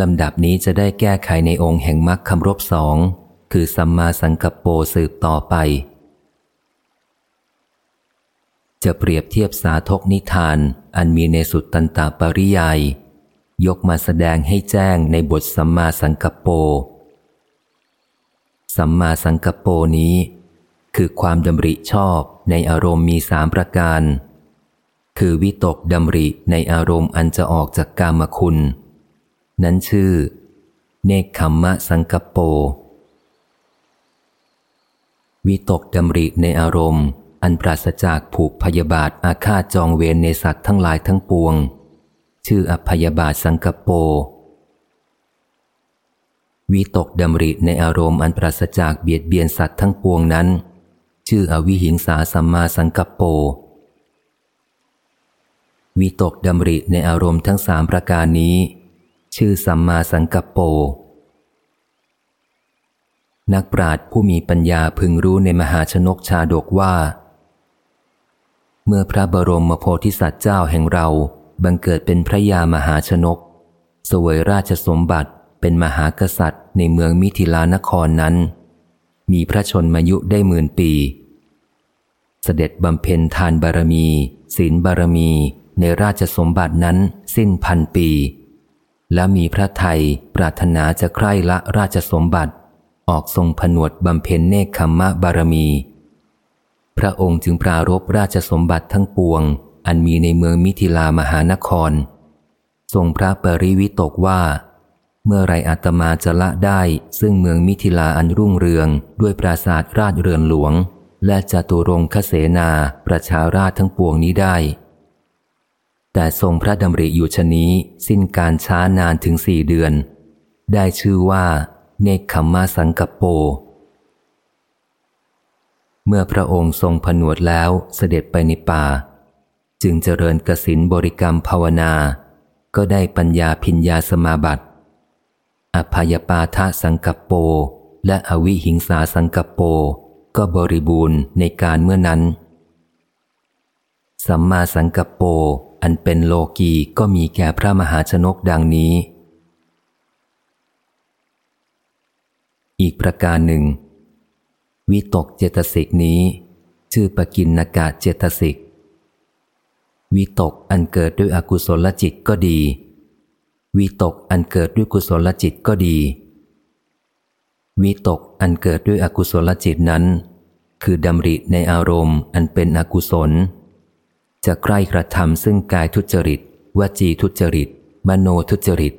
ลำดับนี้จะได้แก้ไขในองค์แห่งมรรคคำรบสอง คือสัมมาสังกัปโปสืบต่อไป จะเปรียบเทียบสาธกนิทาน อันมีในสุดตันตาปริยาย ยกมาแสดงให้แจ้งในบทสัมมาสังกัปโป สัมมาสังกัปโปนี้ คือความดำริชอบในอารมณ์มีสามประการ คือวิตกดำริในอารมณ์อันจะออกจากกามคุณ นั้นชื่อ เนคขมมะสังกโป วิตกดำริในอารมณ์ อันปราศจากผูกพยาบาทอาฆาตจองเวรในสัตว์ทั้งหลายทั้งปวง ชื่ออพยาบาทสังกโป วิตกดำริในอารมณ์อันปราศจากเบียดเบียนสัตว์ทั้งปวงนั้น ชื่ออวิหิงสาสัมมาสังกโปวิตกดำริในอารมณ์ทั้งสามประการนี้ ชื่อสัมมาสังกัปโป นักปราชญ์ผู้มีปัญญาพึงรู้ในมหาชนกชาดกว่า เมื่อพระบรมโพธิสัตว์เจ้าแห่งเราบังเกิดเป็นพระยามหาชนก สวยราชสมบัติเป็นมหากษัตริย์ในเมืองมิถิลานครนั้น มีพระชนมายุได้หมื่นปี เสด็จบำเพ็ญทานบารมี ศีลบารมีในราชสมบัตินั้นสิ้นพันปี และมีพระไทยปรารถนาจะใคร่ละราชสมบัติ ออกทรงผนวดบำเพ็ญเนคขมมะบารมี พระองค์จึงปรารบราชสมบัติทั้งปวง อันมีในเมืองมิถิลามหานคร ทรงพระปริวิตกว่า เมื่อไรอาตมาจะละได้ซึ่งเมืองมิถิลาอันรุ่งเรืองด้วยปราสาทราชเรือนหลวง และจตุรงคเสนาประชาราชทั้งปวงนี้ได้ แต่ทรงพระดำริอยู่ชนี้สิ้นการช้านานถึงสี่เดือน ได้ชื่อว่า เนคขมมาสังกปโป เมื่อพระองค์ทรงผนวดแล้วเสด็จไปในป่า จึงเจริญกสินบริกรรมภาวนา ก็ได้ปัญญาพิญญาสมาบัติ อภยปาทะสังกปโป และอวิหิงสาสังกปโป ก็บริบูรณ์ในการเมื่อนั้น สัมมาสังกปโป อันเป็นโลกีก็มีแก่พระมหาชนกดังนี้ อีกประการหนึ่ง วิตกเจตสิกนี้ ชื่อปกินนากาเจตสิก วิตกอันเกิดด้วยอกุศลจิตก็ดี วิตกอันเกิดด้วยกุศลจิตก็ดี วิตกอันเกิดด้วยอกุศลจิตนั้น คือดำริในอารมณ์อันเป็นอกุศล จะใกล้กระทำซึ่งกายทุจริต วจีทุจริต มโนทุจริต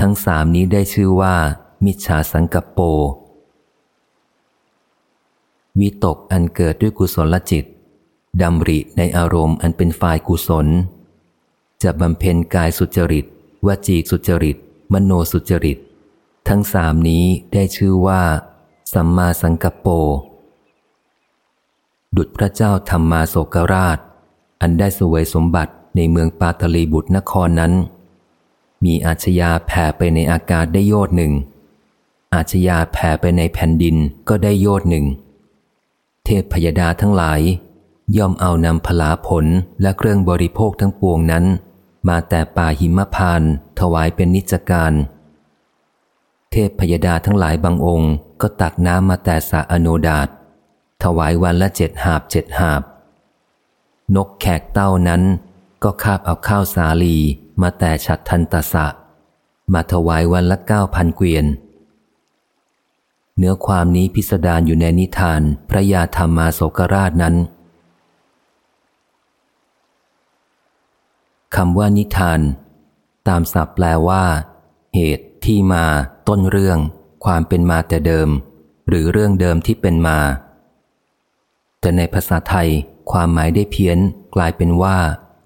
ทั้งสามนี้ได้ชื่อว่า มิจฉาสังกปโป วิตกอันเกิดด้วยกุศลจิตดำริในอารมณ์อันเป็นฝ่ายกุศล จะบำเพ็ญกายสุจริต วจีสุจริต มโนสุจริต ทั้งสามนี้ได้ชื่อว่า สัมมาสังกปโป ดุจพระเจ้าธรรมมาโศกราช อันได้สวยสมบัติในเมืองปาตลีบุตรนครนั้น มีอาชญาแผ่ไปในอากาศได้โยดหนึ่ง อาชญาแผ่ไปในแผ่นดินก็ได้โยดหนึ่ง เทพพยดาทั้งหลาย ย่อมเอานำพลาผลและเครื่องบริโภคทั้งปวงนั้น มาแต่ป่าหิมพานถวายเป็นนิจการ เทพพยดาทั้งหลายบางองค์ ก็ตักน้ำมาแต่สะอโนดาตถวายวันละเจ็ดหาบเจ็ดหาบ นกแขกเต้านั้น ก็คาบเอาข้าวสาลีมาแต่ฉัดทันตสะ มาถวายวันละเก้าพันเกวียน เนื้อความนี้พิสดารอยู่ในนิทานพระยาธรรมาโศกราชนั้นคำว่านิทาน ตามศัพท์แปลว่า เหตุที่มา ต้นเรื่อง ความเป็นมาแต่เดิม หรือเรื่องเดิมที่เป็นมา แต่ในภาษาไทย ความหมายได้เพี้ยนกลายเป็นว่า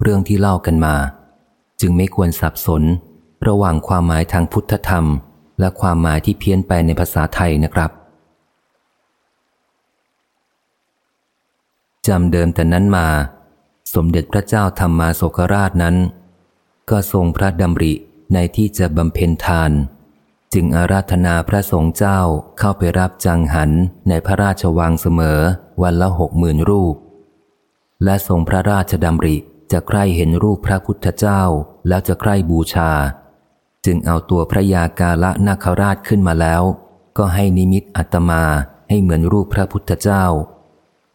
เรื่องที่เล่ากันมา จึงไม่ควรสับสน ระหว่างความหมายทางพุทธธรรม และความหมายที่เพี้ยนไปในภาษาไทยนะครับจำเดิมแต่นั้นมา สมเด็จพระเจ้าธรรมาโศกราชนั้น ก็ทรงพระดำริในที่จะบำเพ็ญทาน จึงอาราธนาพระสงฆ์เจ้าเข้าไปรับจังหันในพระราชวังเสมอวันละหกหมื่นรูป และทรงพระราชดำริจะใคร่เห็นรูปพระพุทธเจ้าแล้วจะใคร่บูชา จึงเอาตัวพระยากาละนาคราชขึ้นมาแล้ว ก็ให้นิมิตอัตมาให้เหมือนรูปพระพุทธเจ้า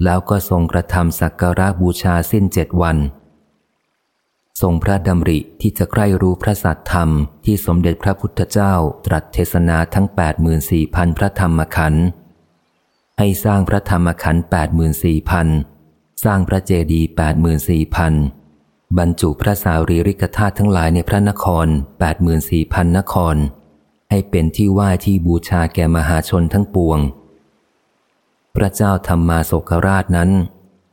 แล้วก็ทรงกระทำสักการะบูชาสิ้นเจ็ดวัน ทรงพระดำริที่จะใคร่รู้พระสัตธรรมที่สมเด็จพระพุทธเจ้าตรัสเทศนาทั้ง 84,000 พระธรรมขันธ์ให้สร้างพระธรรมขันธ์84,000 สร้างพระเจดีย์84,000บรรจุพระสารีริกธาตุทั้งหลายในพระนคร 84,000 นคร ให้เป็นที่ไหว้ที่บูชาแก่มหาชนทั้งปวง พระเจ้าธรรมาโศกราชนั้น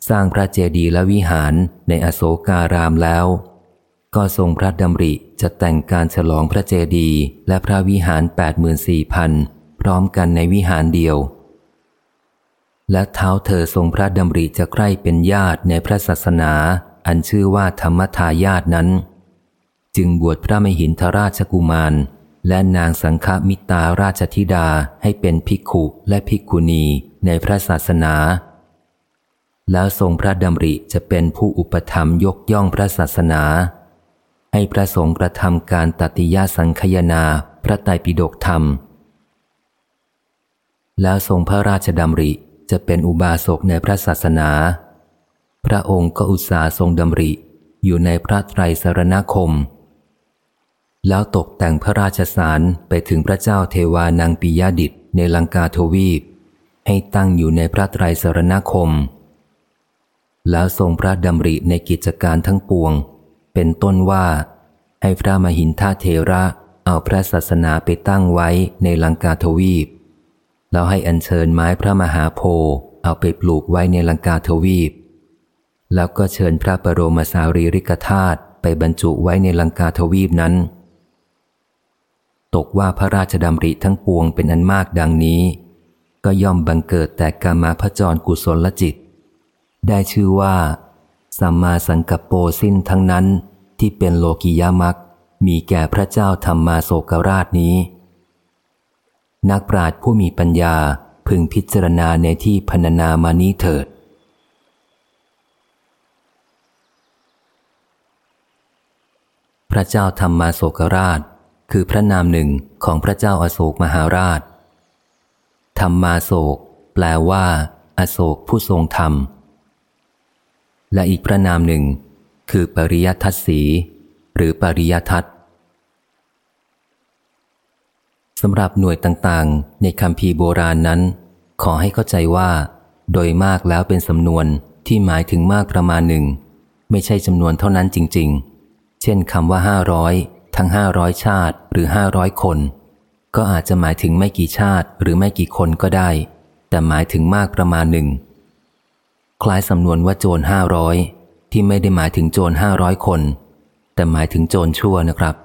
สร้างพระเจดีย์และวิหารในอโศการามแล้ว ก็ทรงพระดำริจะแต่งการฉลองพระเจดีย์และพระวิหาร 84,000 พร้อมกันในวิหารเดียว และเท้าเธอทรงพระดำริจะใกล้เป็นญาติในพระศาสนา อันชื่อว่าธรรมทายาทนั้น จึงบวชพระมหินทราชกุมาร และนางสังฆมิตาราชธิดาให้เป็นภิกขุและภิกขุณีในพระศาสนา แล้วทรงพระดำริจะเป็นผู้อุปถัมยกย่องพระศาสนา ให้พระสงฆ์กระทำการตติยาสังคยนาพระไตรปิฎกธรรม แล้วทรงพระราชดำริ จะเป็นอุบาสกในพระศาสนา พระองค์ก็อุตสาทรงดำริ อยู่ในพระไตรสรณคม แล้วตกแต่งพระราชสารไปถึงพระเจ้าเทวานังปิยดิตในลังกาทวีป ให้ตั้งอยู่ในพระไตรสรณคม แล้วทรงพระดำริในกิจการทั้งปวง เป็นต้นว่า ให้พระมหินทาเทระเอาพระศาสนาไปตั้งไว้ในลังกาทวีป แล้วให้อัญเชิญไม้พระมหาโพธิ์เอาไปปลูกไว้ในลังกาทวีป แล้วก็เชิญพระบรมสารีริกธาตุไปบรรจุไว้ในลังกาทวีปนั้น ตกว่าพระราชดำริทั้งปวงเป็นอันมากดังนี้ ก็ย่อมบังเกิดแต่กามาพจรกุศลจิต ได้ชื่อว่า สัมมาสังกปโปสิ้นทั้งนั้นที่เป็นโลกิยามักมีแก่พระเจ้าธรรมมาโศกราชนี้ นักปราชญ์ผู้มีปัญญาพึงพิจารณาในที่พรรณนามานี้เถิด พระเจ้าธรรมมาโศกราช คือพระนามหนึ่งของพระเจ้าอาโศกมหาราช ธรรมมาโศก แปลว่าอาโศกผู้ทรงธรรม และอีกพระนามหนึ่ง คือปริยัติสี หรือปริยัติ สำหรับหน่วยต่างๆ ในคำพีโบราณนั้น ขอให้เข้าใจว่า โดยมากแล้วเป็นสำนวนที่หมายถึงมากประมาณหนึ่ง ไม่ใช่จำนวนเท่านั้นจริง ๆ เช่นคำว่าห้าร้อยทั้งห้าร้อยชาติหรือห้าร้อยคน ก็อาจจะหมายถึงไม่กี่ชาติหรือไม่กี่คนก็ได้ แต่หมายถึงมากประมาณหนึ่งคล้ายสำนวนว่าโจรห้าร้อยที่ไม่ได้หมายถึงโจรห้าร้อยคน แต่หมายถึงโจรชั่วนะครับ